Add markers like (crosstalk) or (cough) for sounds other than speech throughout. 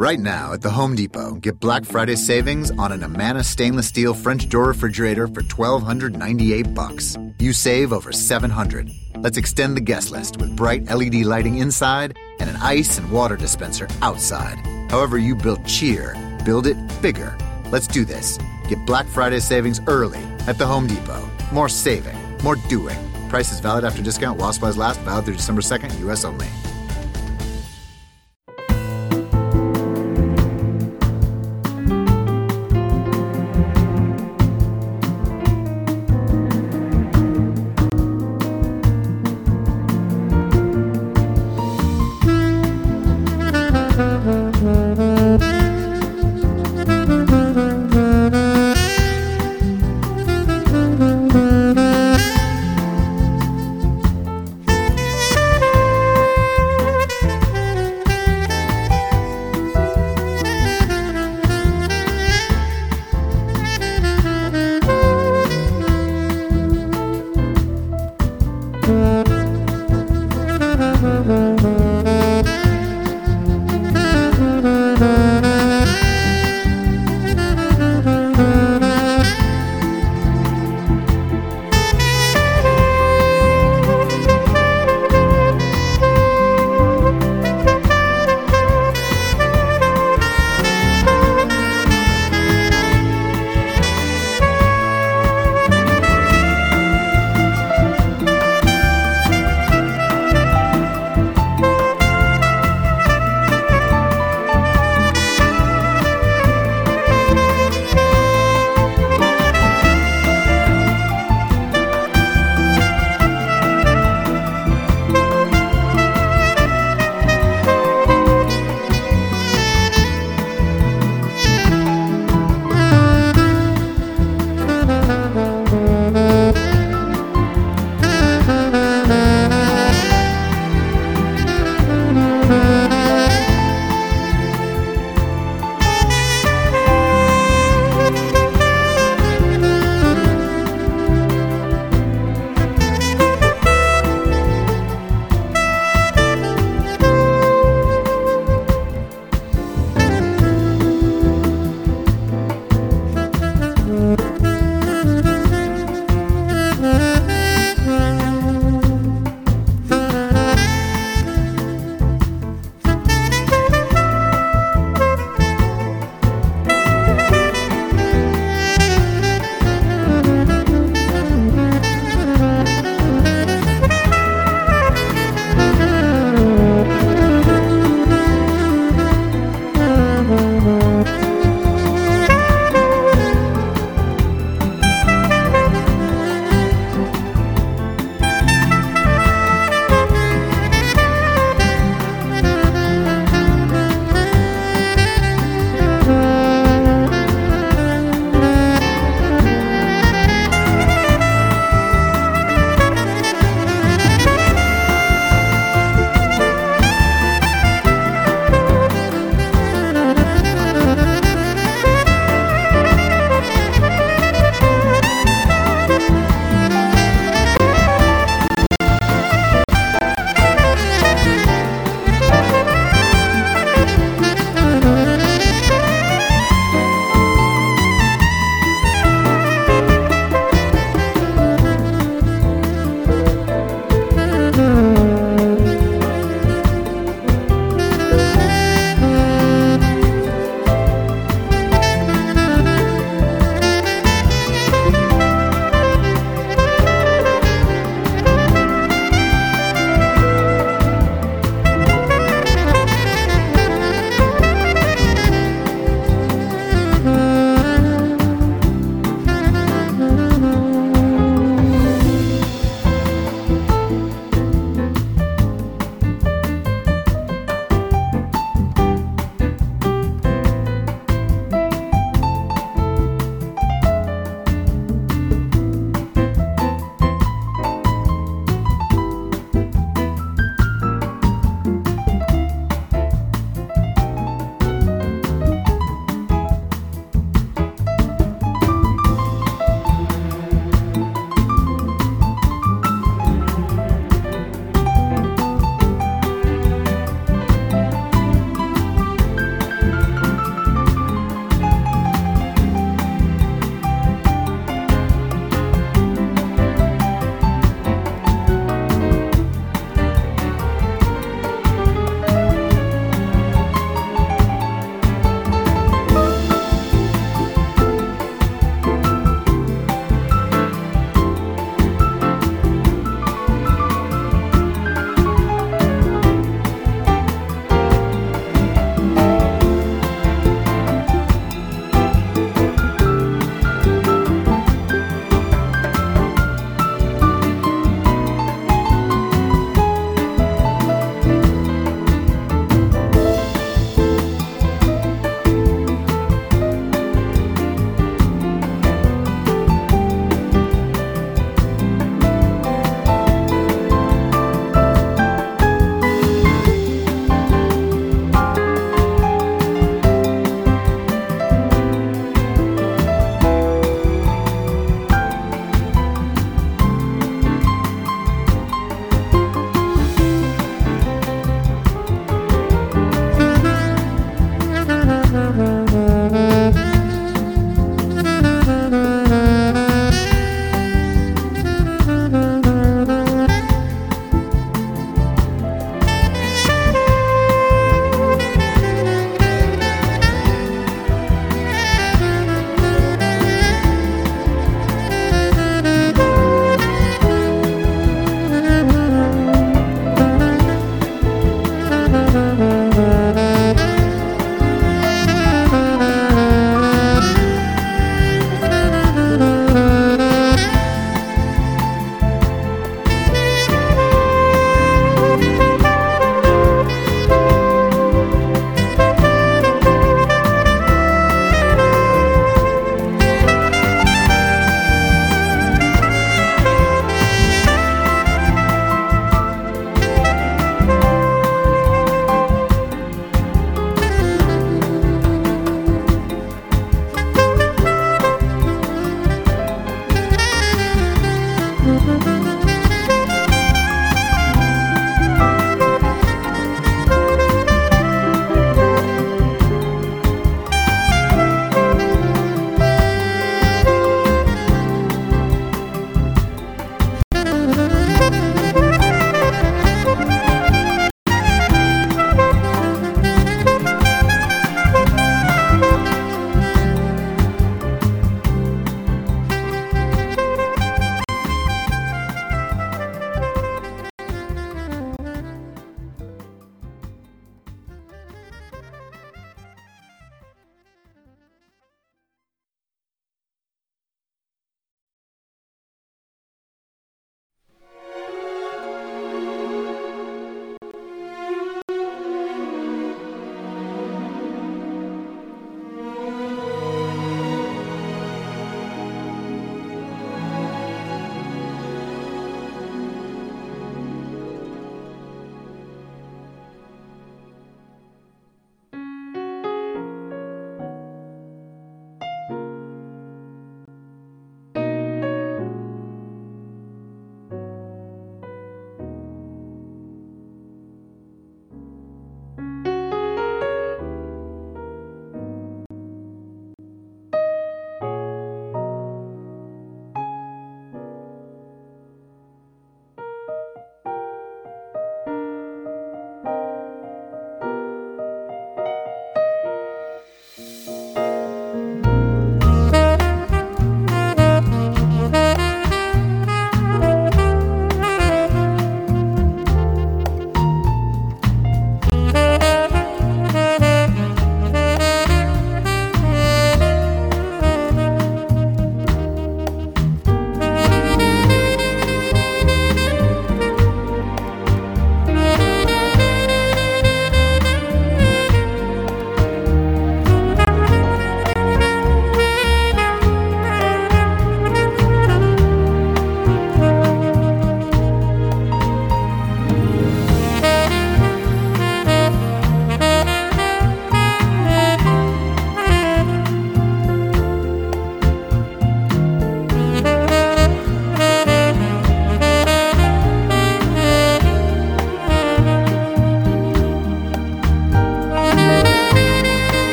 Right now at the Home Depot, get Black Friday savings on an Amana stainless steel French door refrigerator for 1298 bucks. You save over 700. Let's extend the guest list with bright LED lighting inside and an ice and water dispenser outside. However you build cheer, build it bigger. Let's do this. Get Black Friday savings early at the Home Depot. More saving, more doing. Price is valid after discount while supplies last, valid through December 2nd, U.S. only.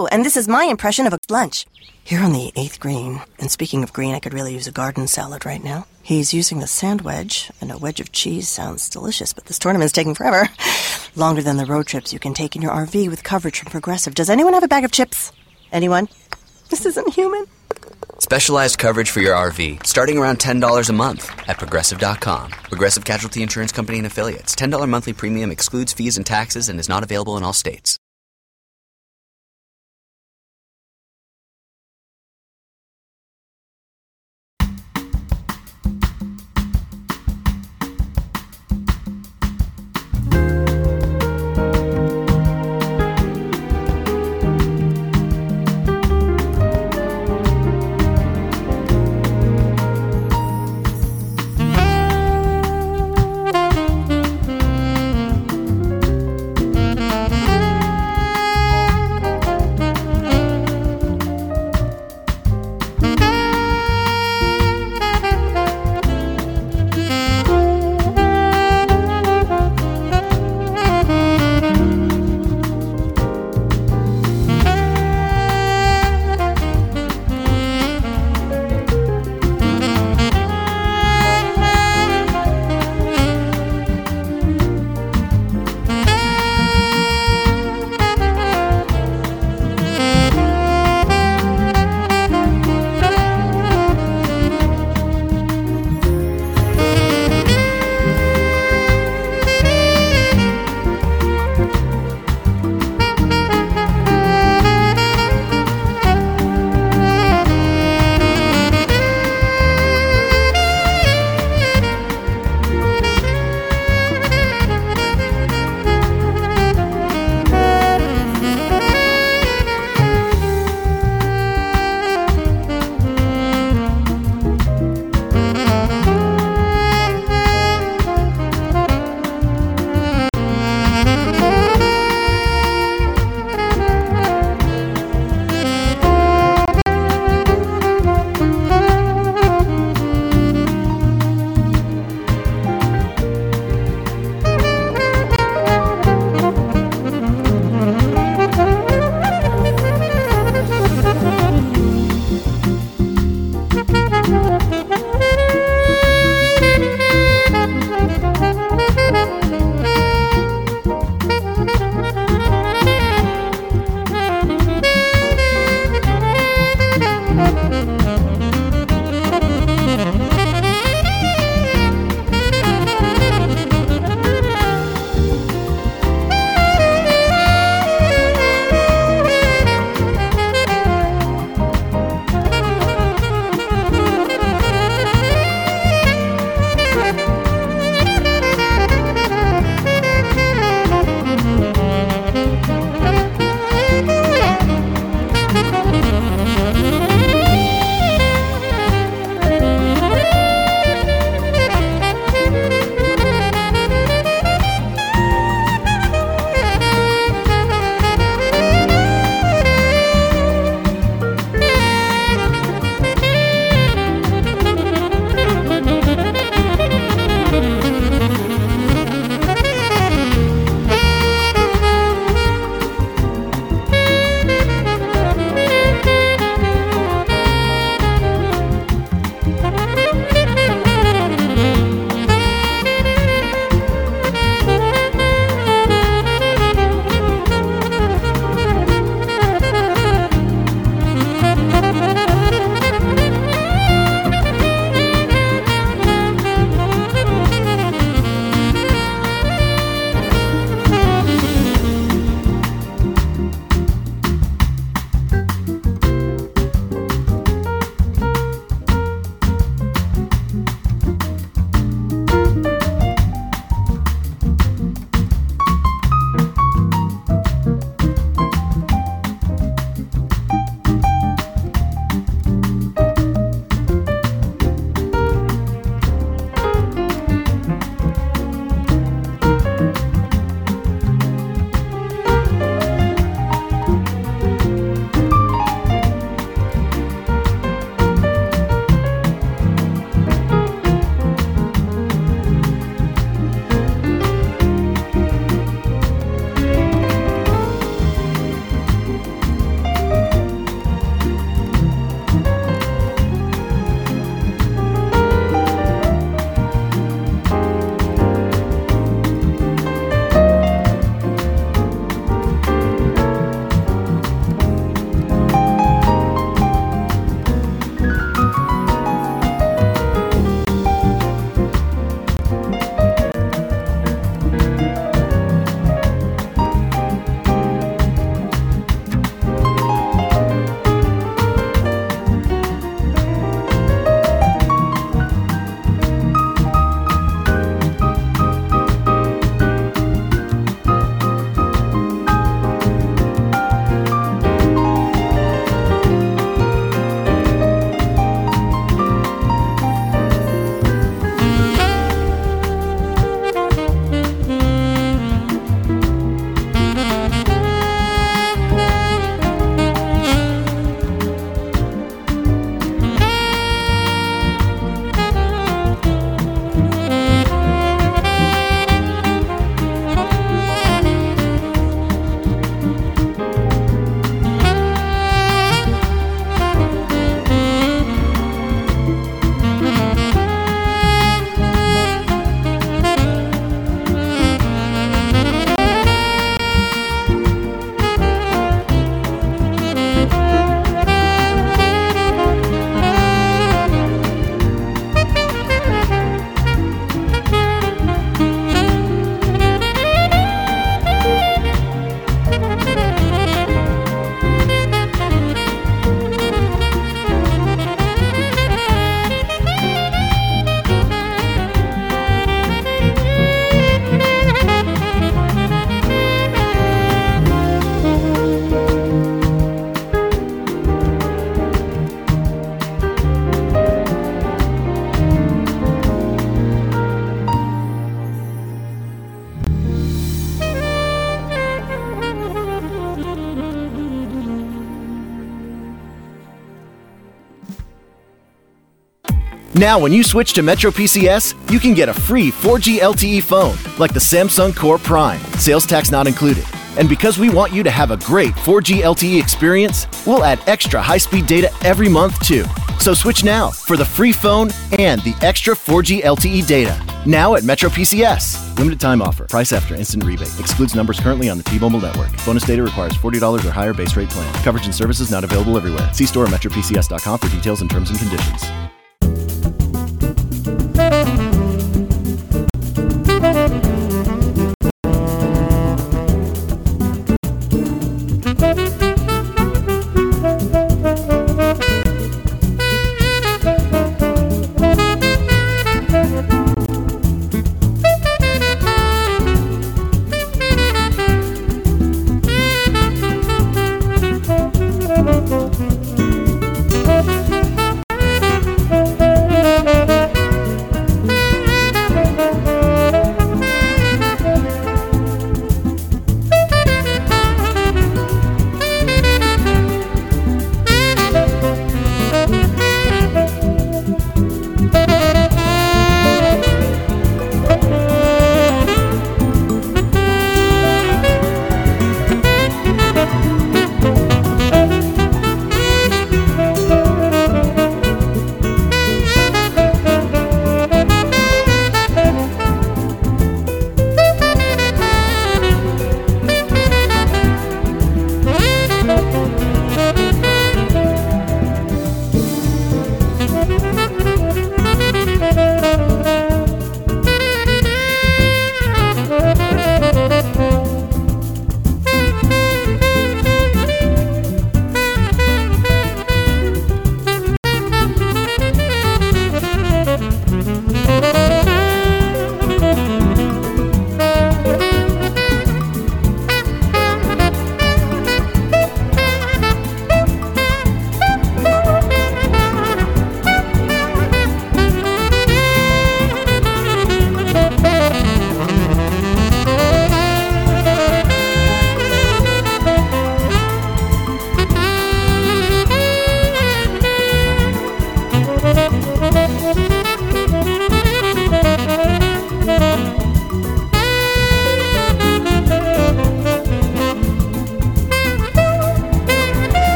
Flo, and this is my impression of a lunch. Here on the eighth green, and speaking of green, I could really use a garden salad right now. He's using the sand wedge, and a wedge of cheese sounds delicious, but this tournament's taking forever. (laughs) Longer than the road trips you can take in your RV with coverage from Progressive. Does anyone have a bag of chips? Anyone? (laughs) This isn't human. Specialized coverage for your RV, starting around $10 a month at progressive.com. Progressive Casualty Insurance Company and Affiliates. $10 monthly premium excludes fees and taxes and is not available in all states. Now, when you switch to Metro PCS, you can get a free 4G LTE phone, like the Samsung Core Prime, sales tax not included. And because we want you to have a great 4G LTE experience, we'll add extra high speed data every month too. So switch now for the free phone and the extra 4G LTE data. Now at Metro PCS. Limited time offer. Price after instant rebate. Excludes numbers currently on the T-Mobile network. Bonus data requires $40 or higher base rate plan. Coverage and services not available everywhere. See store at metropcs.com for details and terms and conditions.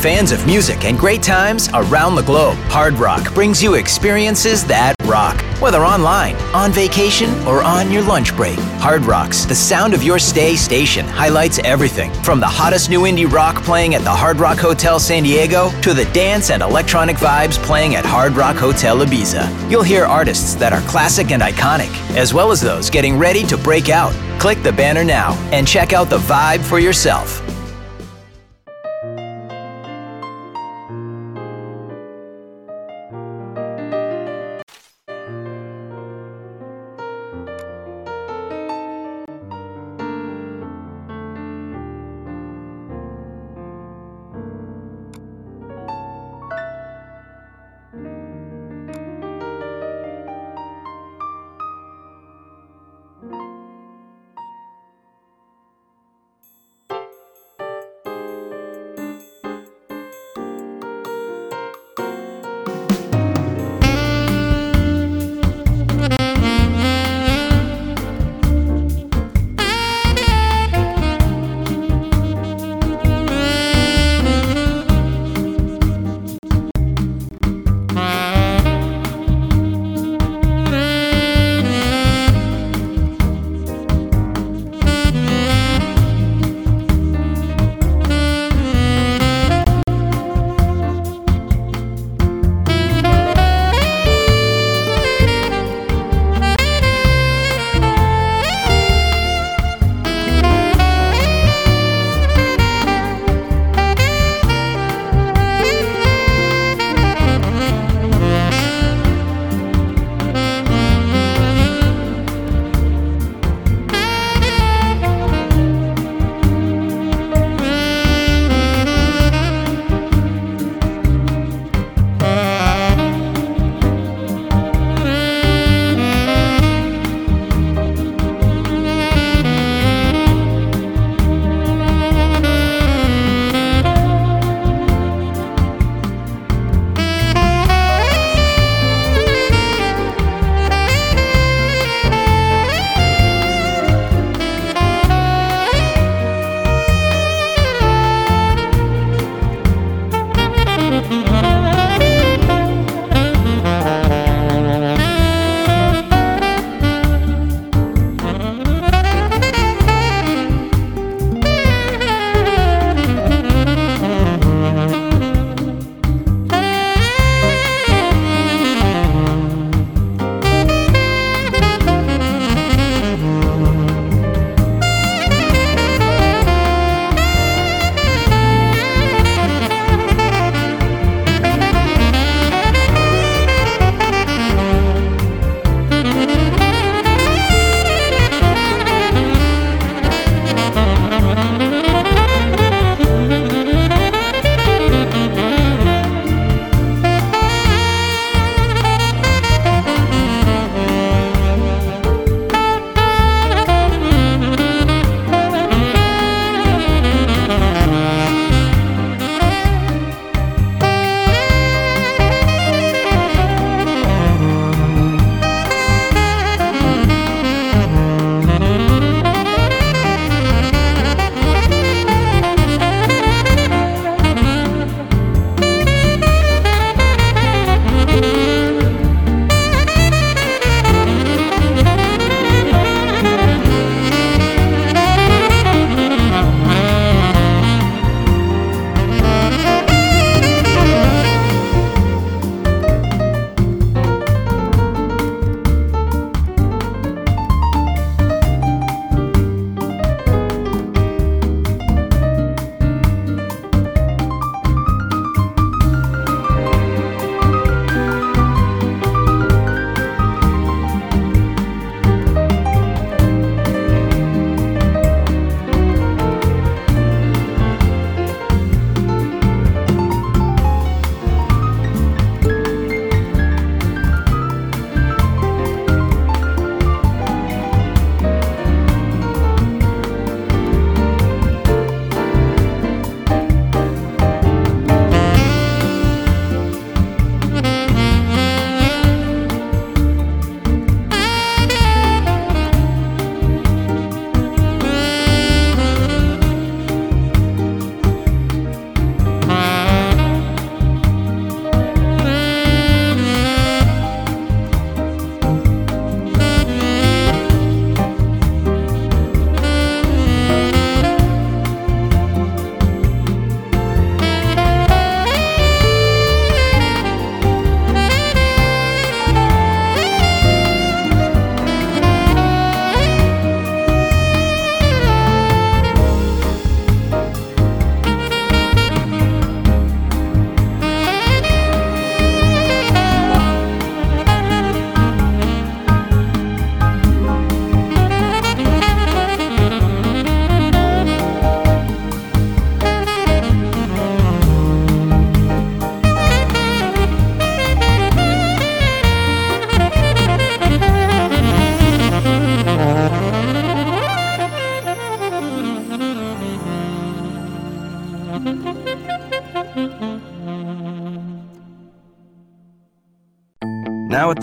Fans of music and great times around the globe, Hard Rock brings you experiences that rock. Whether online, on vacation, or on your lunch break, Hard Rock's The Sound of Your Stay station highlights everything from the hottest new indie rock playing at the Hard Rock Hotel San Diego to the dance and electronic vibes playing at Hard Rock Hotel Ibiza. You'll hear artists that are classic and iconic, as well as those getting ready to break out. Click the banner now and check out the vibe for yourself.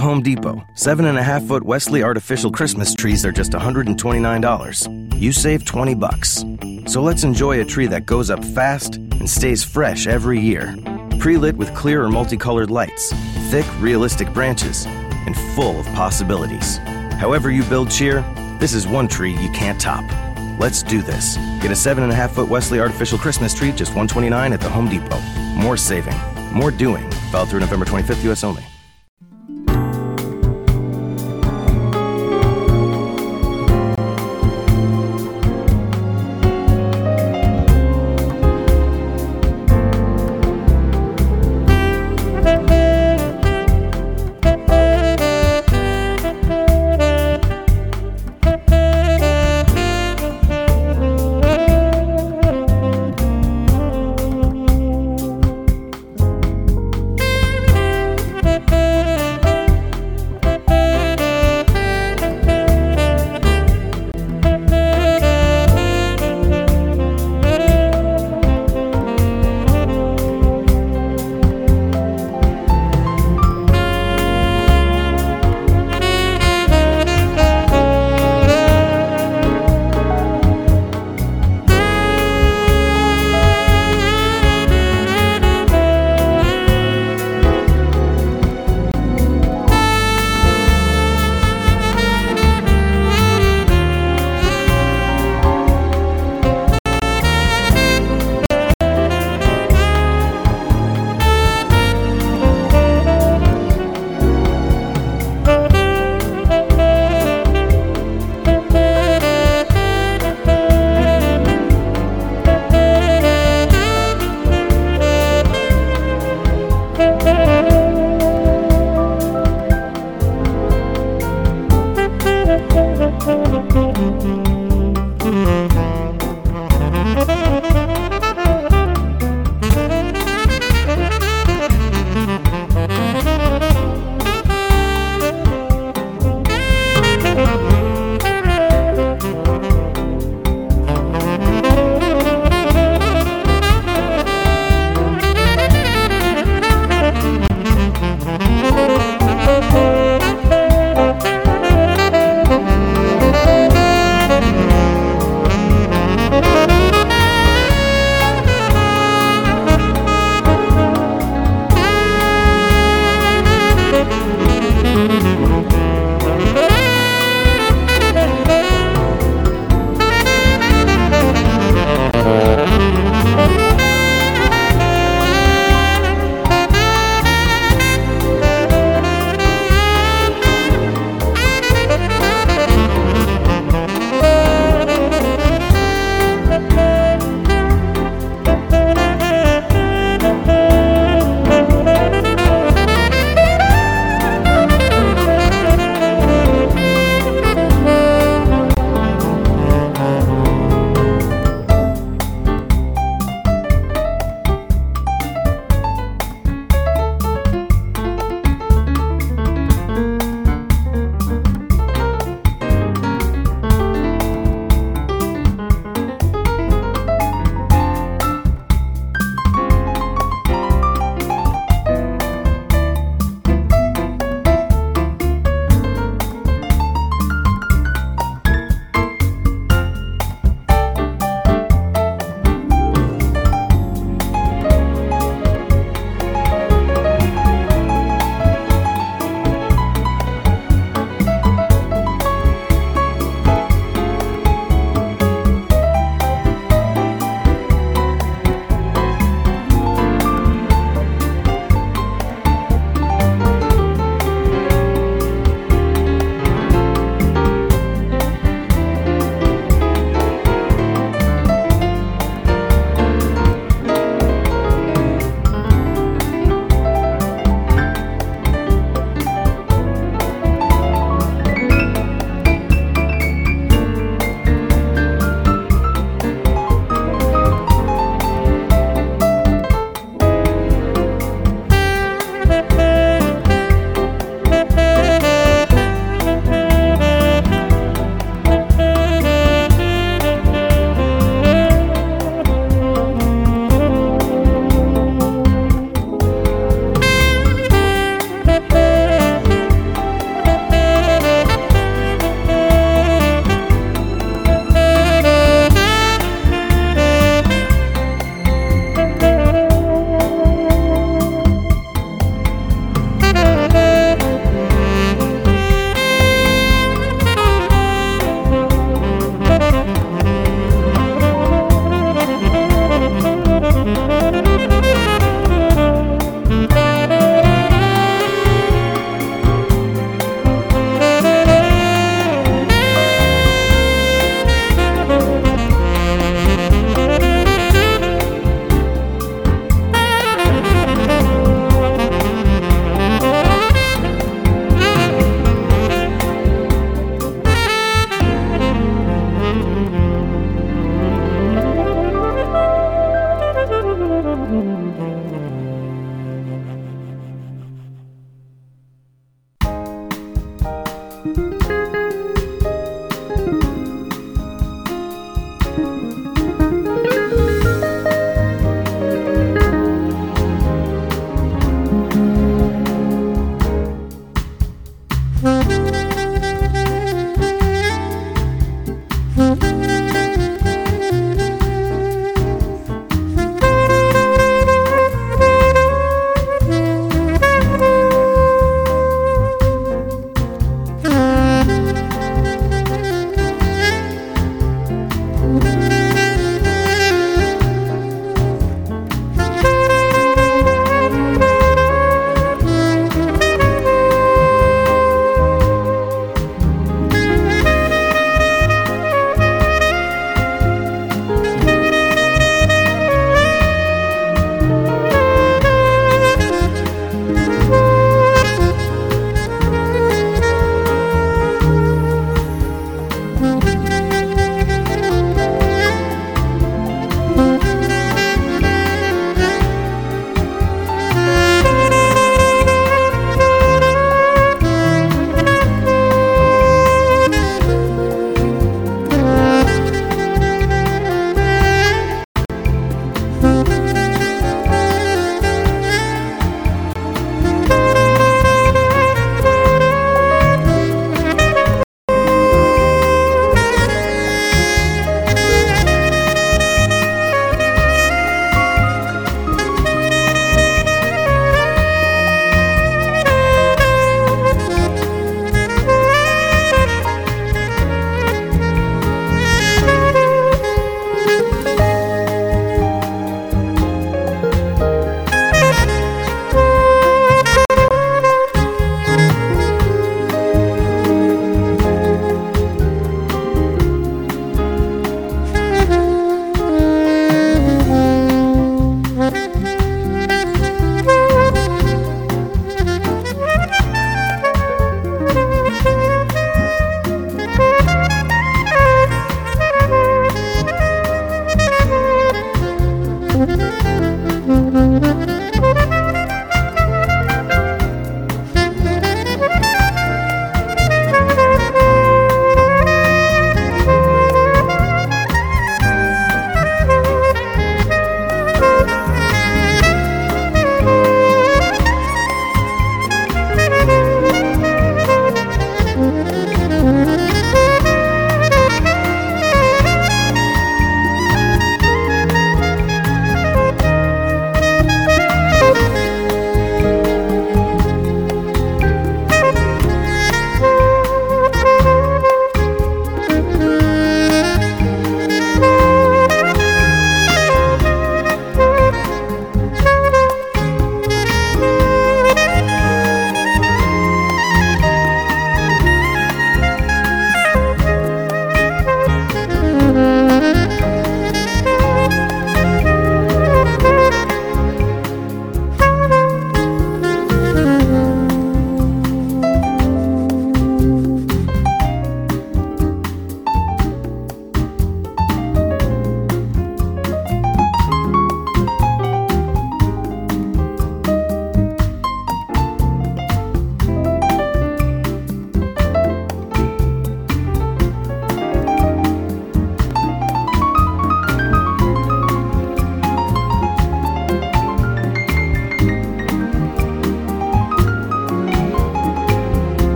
The Home Depot, seven and a half foot Wesley artificial Christmas trees are just $129. You save 20 bucks. So let's enjoy a tree that goes up fast and stays fresh every year. Pre lit with clear or multicolored lights, thick, realistic branches, and full of possibilities. However, you build cheer, this is one tree you can't top. Let's do this. Get a seven and a half foot Wesley artificial Christmas tree, just 129 at the Home Depot. More saving, more doing. Valid through November 25th, U.S. only.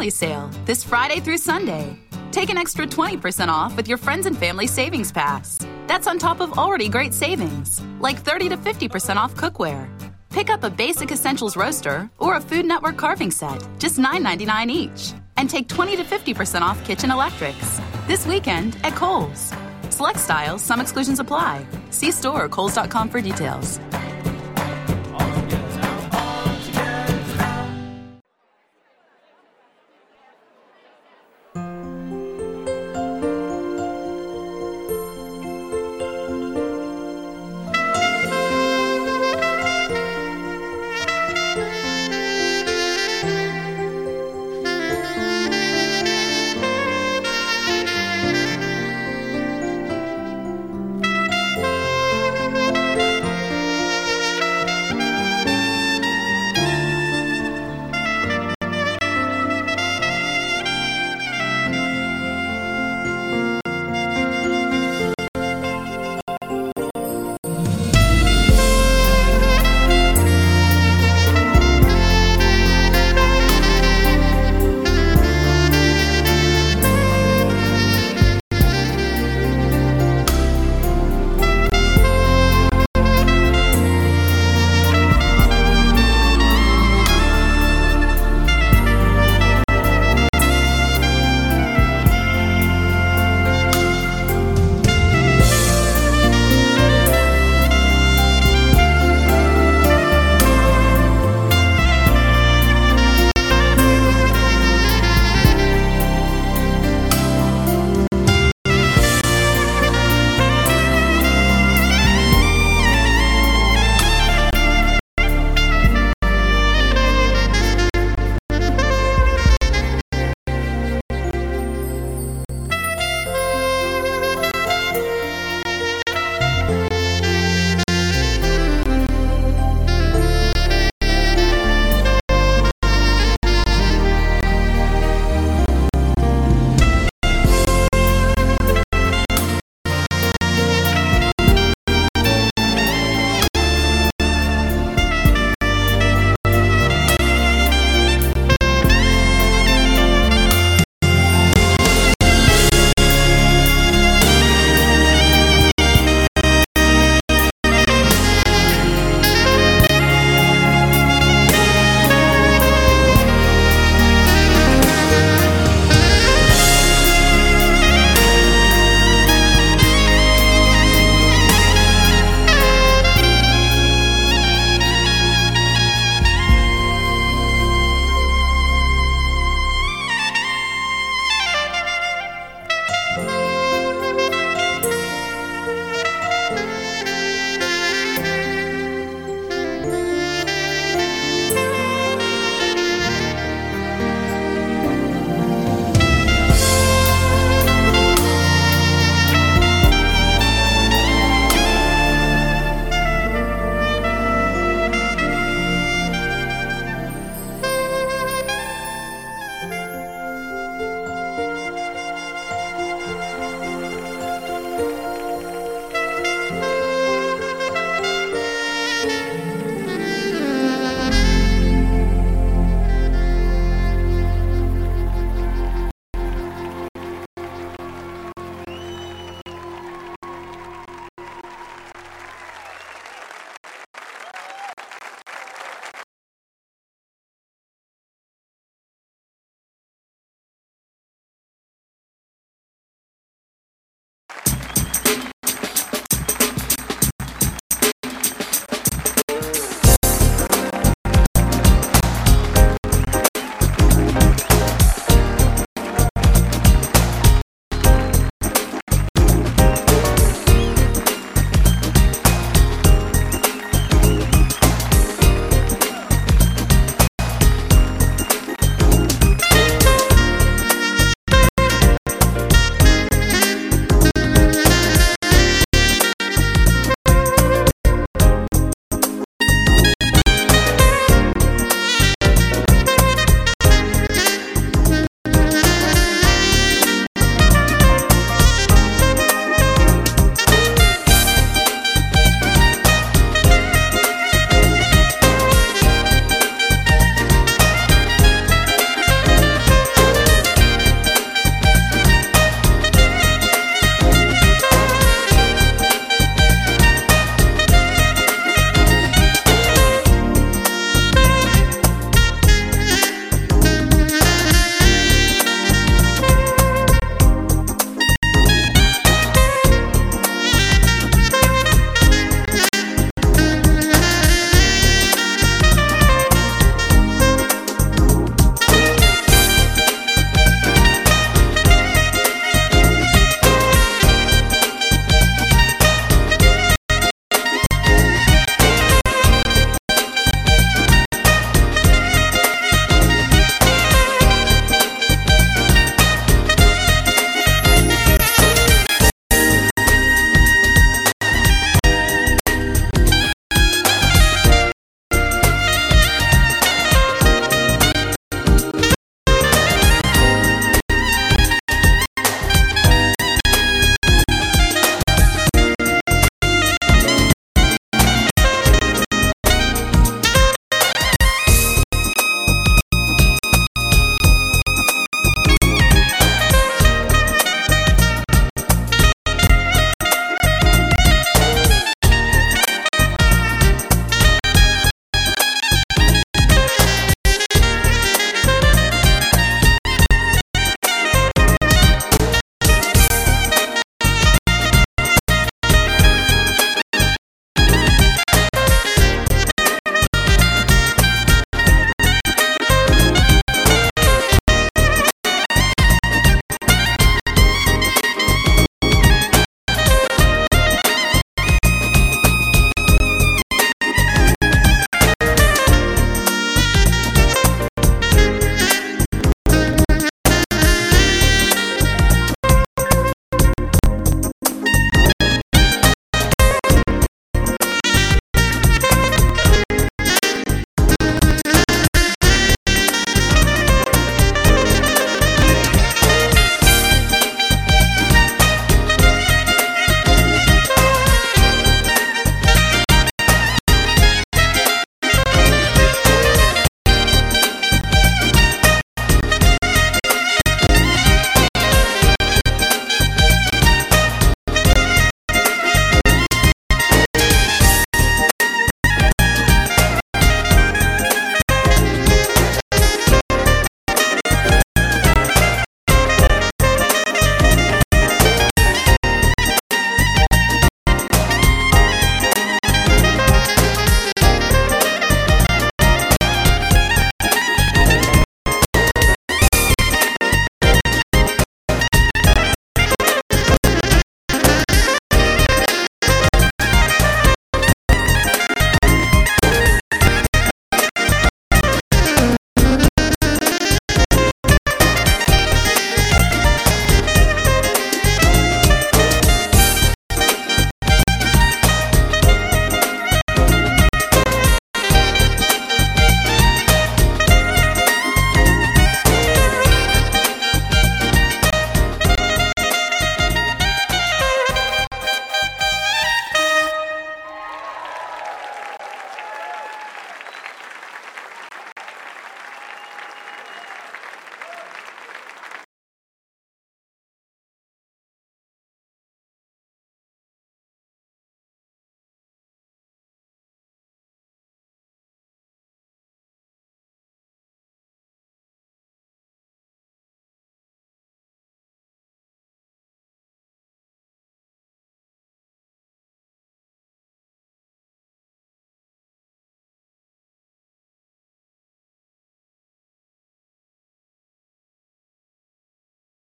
Family Sale this Friday through Sunday. Take an extra 20% off with your Friends and Family Savings Pass. That's on top of already great savings, like 30 to 50% off cookware. Pick up a basic essentials roaster or a Food Network carving set, just $9.99 each. And take 20 to 50% off kitchen electrics. This weekend at Kohl's. Select styles, some exclusions apply. See store or Kohl's.com for details.